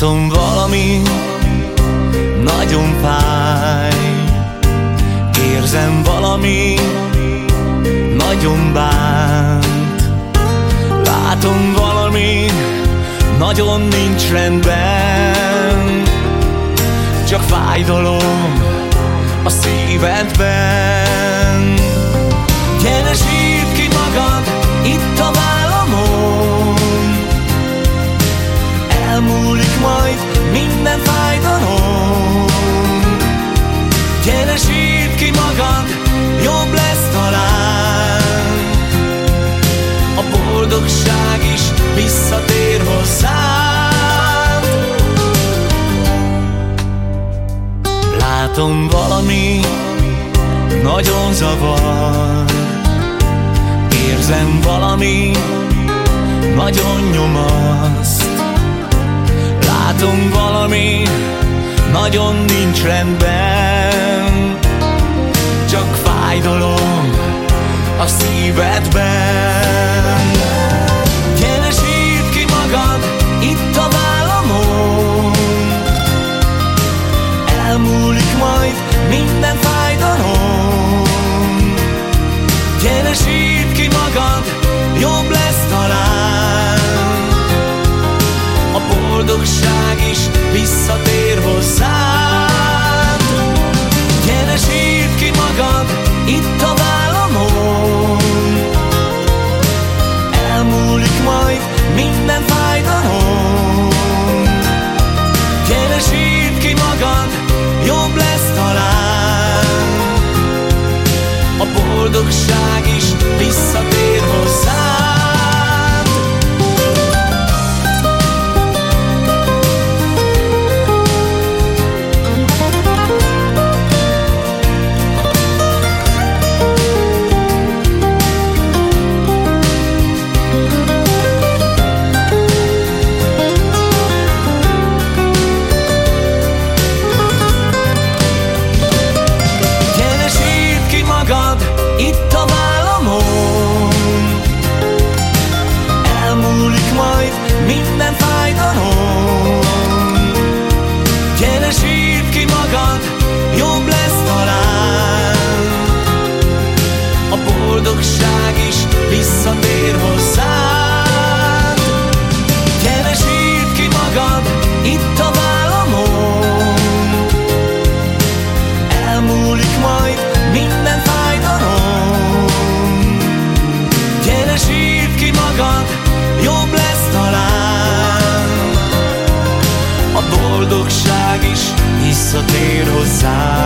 Látom valami nagyon fáj. Érzem valami nagyon bánt. Látom valami nagyon nincs rendben. Csak fájdalom a szívedben majd minden fájdalom. Gyere sírd ki magad, jobb lesz talán. A boldogság is visszatér hozzád Látom valami nagyon zavar. Érzem valami nagyon nyomaszt Látom valami nagyon nincs rendben. Csak fájdalom a szívedben. Gyere sírd ki magad itt a vállamon. Elmúlik majd minden fájdalom sírd ki magad, jobb lesz talán. A boldogság is visszatér hozzád. Gyere ki magad itt a vállamon. Elmúlik majd visszatér hozzád